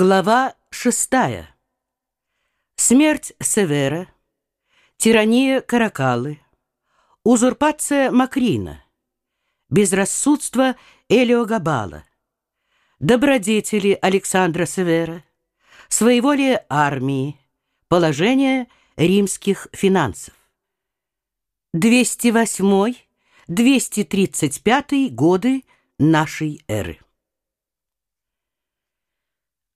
Глава шестая. Смерть Севера, тирания Каракалы, узурпация Макрина, безрассудство Элиогабала, добродетели Александра Севера, своеволие армии, положение римских финансов. 208-235 годы нашей эры.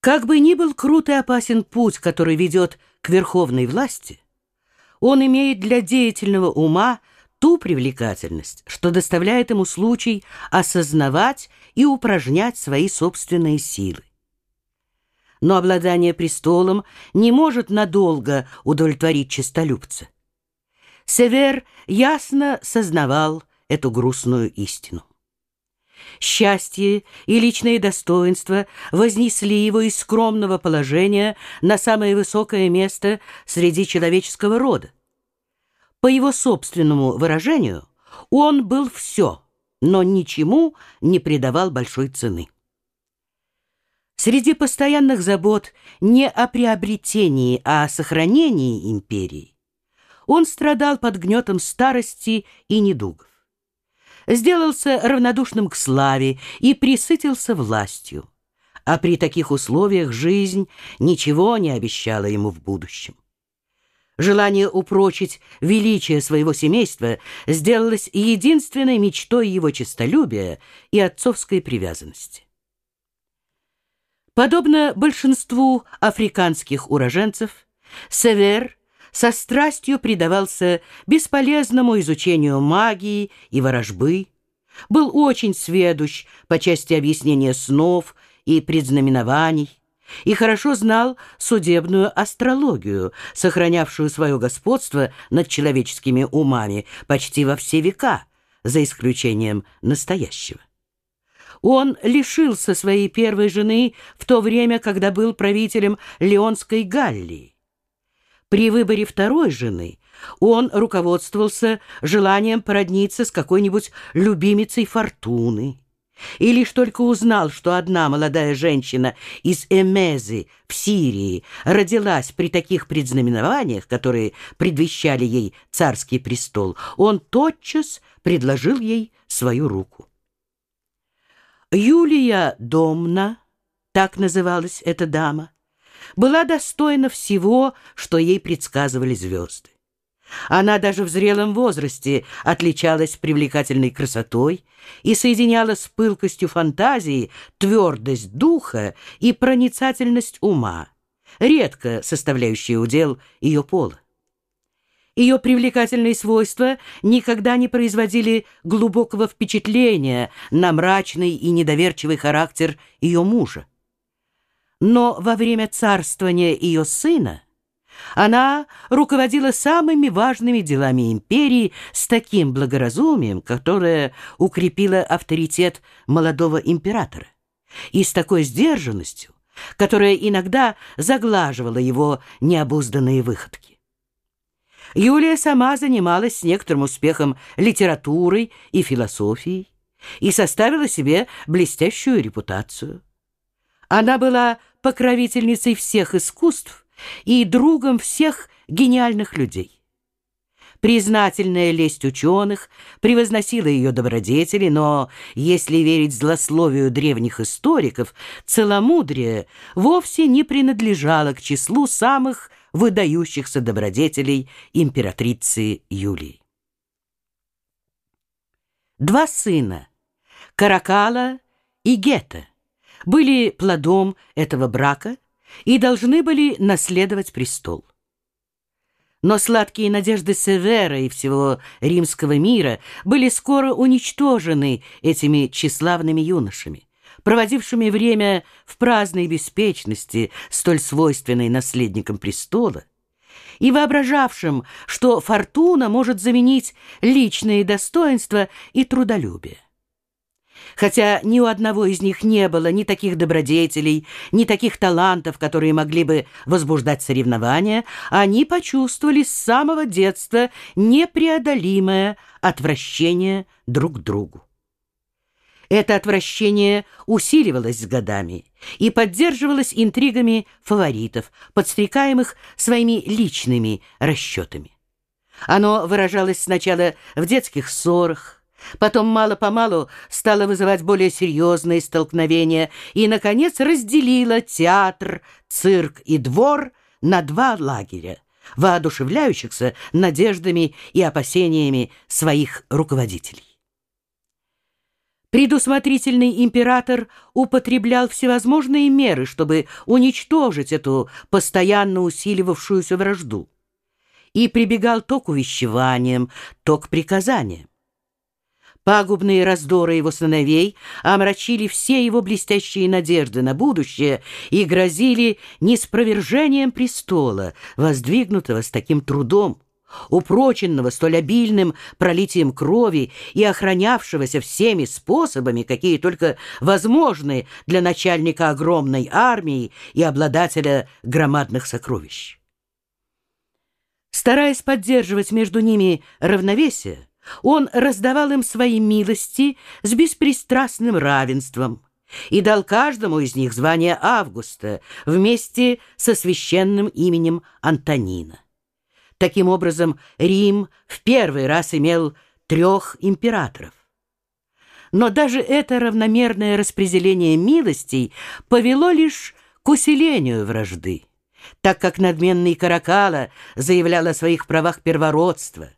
Как бы ни был крут и опасен путь, который ведет к верховной власти, он имеет для деятельного ума ту привлекательность, что доставляет ему случай осознавать и упражнять свои собственные силы. Но обладание престолом не может надолго удовлетворить честолюбца. Север ясно сознавал эту грустную истину. Счастье и личные достоинства вознесли его из скромного положения на самое высокое место среди человеческого рода. По его собственному выражению, он был все, но ничему не придавал большой цены. Среди постоянных забот не о приобретении, а о сохранении империи, он страдал под гнетом старости и недугов сделался равнодушным к славе и присытился властью. А при таких условиях жизнь ничего не обещала ему в будущем. Желание упрочить величие своего семейства сделалось единственной мечтой его честолюбия и отцовской привязанности. Подобно большинству африканских уроженцев, Север со страстью предавался бесполезному изучению магии и ворожбы, был очень сведущ по части объяснения снов и предзнаменований, и хорошо знал судебную астрологию, сохранявшую свое господство над человеческими умами почти во все века, за исключением настоящего. Он лишился своей первой жены в то время, когда был правителем Леонской Галлии. При выборе второй жены он руководствовался желанием породниться с какой-нибудь любимицей фортуны. И лишь только узнал, что одна молодая женщина из Эмезы в Сирии родилась при таких предзнаменованиях, которые предвещали ей царский престол, он тотчас предложил ей свою руку. Юлия Домна, так называлась эта дама, была достойна всего, что ей предсказывали звезды. Она даже в зрелом возрасте отличалась привлекательной красотой и соединяла с пылкостью фантазии твердость духа и проницательность ума, редко составляющие удел ее пола. Ее привлекательные свойства никогда не производили глубокого впечатления на мрачный и недоверчивый характер ее мужа. Но во время царствования ее сына она руководила самыми важными делами империи с таким благоразумием, которое укрепило авторитет молодого императора, и с такой сдержанностью, которая иногда заглаживала его необузданные выходки. Юлия сама занималась с некоторым успехом литературой и философией и составила себе блестящую репутацию. Она была покровительницей всех искусств и другом всех гениальных людей. Признательная лесть ученых превозносила ее добродетели, но, если верить злословию древних историков, целомудрие вовсе не принадлежало к числу самых выдающихся добродетелей императрицы Юлии. Два сына – Каракала и Гета – были плодом этого брака и должны были наследовать престол. Но сладкие надежды Севера и всего римского мира были скоро уничтожены этими тщеславными юношами, проводившими время в праздной беспечности, столь свойственной наследникам престола, и воображавшим, что фортуна может заменить личные достоинства и трудолюбие. Хотя ни у одного из них не было ни таких добродетелей, ни таких талантов, которые могли бы возбуждать соревнования, они почувствовали с самого детства непреодолимое отвращение друг к другу. Это отвращение усиливалось с годами и поддерживалось интригами фаворитов, подстрекаемых своими личными расчетами. Оно выражалось сначала в детских ссорах, потом мало-помалу стало вызывать более серьезные столкновения и, наконец, разделило театр, цирк и двор на два лагеря, воодушевляющихся надеждами и опасениями своих руководителей. Предусмотрительный император употреблял всевозможные меры, чтобы уничтожить эту постоянно усиливавшуюся вражду, и прибегал то к увещеваниям, то к приказаниям. Пагубные раздоры его сыновей омрачили все его блестящие надежды на будущее и грозили неспровержением престола, воздвигнутого с таким трудом упроченного столь обильным пролитием крови и охранявшегося всеми способами, какие только возможны для начальника огромной армии и обладателя громадных сокровищ. Стараясь поддерживать между ними равновесие, он раздавал им свои милости с беспристрастным равенством и дал каждому из них звание Августа вместе со священным именем Антонина. Таким образом, Рим в первый раз имел трех императоров. Но даже это равномерное распределение милостей повело лишь к усилению вражды, так как надменный Каракала заявлял о своих правах первородства,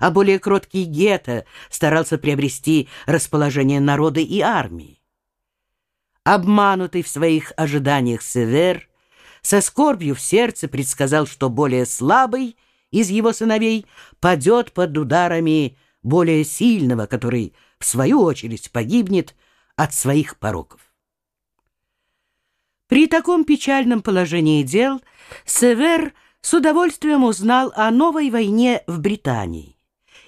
а более кроткий Гета старался приобрести расположение народа и армии. Обманутый в своих ожиданиях Север со скорбью в сердце предсказал, что более слабый — из его сыновей падет под ударами более сильного, который, в свою очередь, погибнет от своих пороков. При таком печальном положении дел Север с удовольствием узнал о новой войне в Британии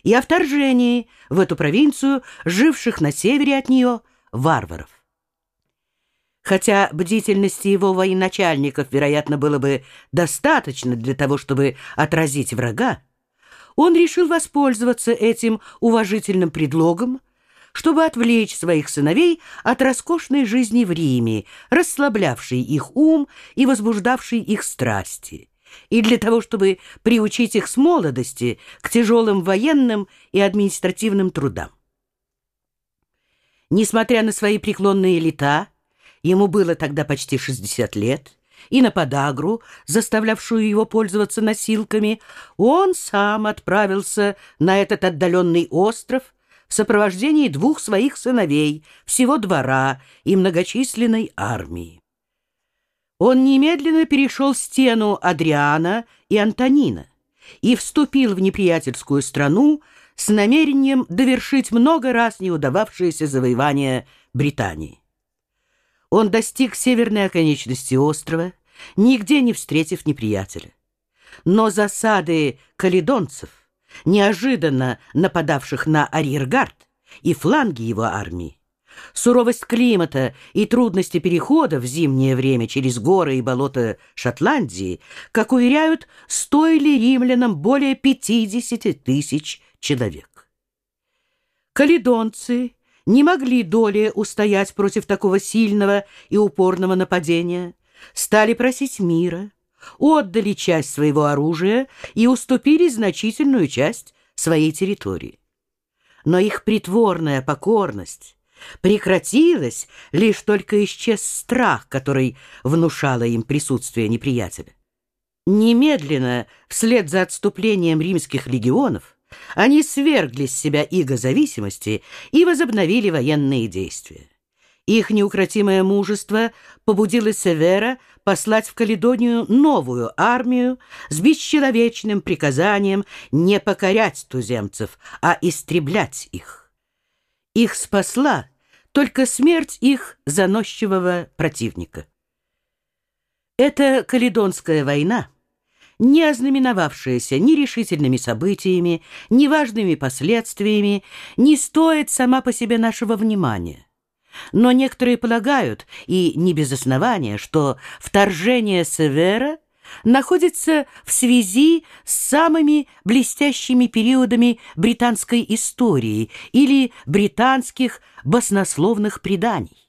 и о вторжении в эту провинцию живших на севере от нее варваров. Хотя бдительности его военачальников, вероятно, было бы достаточно для того, чтобы отразить врага, он решил воспользоваться этим уважительным предлогом, чтобы отвлечь своих сыновей от роскошной жизни в Риме, расслаблявшей их ум и возбуждавшей их страсти, и для того, чтобы приучить их с молодости к тяжелым военным и административным трудам. Несмотря на свои преклонные лета, Ему было тогда почти 60 лет, и на подагру, заставлявшую его пользоваться носилками, он сам отправился на этот отдаленный остров в сопровождении двух своих сыновей, всего двора и многочисленной армии. Он немедленно перешел стену Адриана и Антонина и вступил в неприятельскую страну с намерением довершить много раз неудававшееся завоевание Британии. Он достиг северной оконечности острова, нигде не встретив неприятеля. Но засады каледонцев, неожиданно нападавших на арьергард и фланги его армии, суровость климата и трудности перехода в зимнее время через горы и болота Шотландии, как уверяют, стоили римлянам более 50 тысяч человек. Каледонцы не могли доли устоять против такого сильного и упорного нападения, стали просить мира, отдали часть своего оружия и уступили значительную часть своей территории. Но их притворная покорность прекратилась, лишь только исчез страх, который внушало им присутствие неприятеля. Немедленно, вслед за отступлением римских легионов, они свергли с себя иго зависимости и возобновили военные действия. Их неукротимое мужество побудило Севера послать в Каледонию новую армию с бесчеловечным приказанием не покорять туземцев, а истреблять их. Их спасла только смерть их заносчивого противника. Эта Каледонская война — не ознаменовавшаяся ни решительными событиями, ни важными последствиями, не стоит сама по себе нашего внимания. Но некоторые полагают, и не без основания, что вторжение Севера находится в связи с самыми блестящими периодами британской истории или британских баснословных преданий.